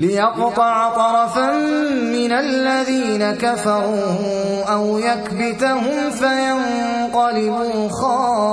ليقطع طرفا من الذين كفروا أو يكبتهم فينقلبوا خاسرين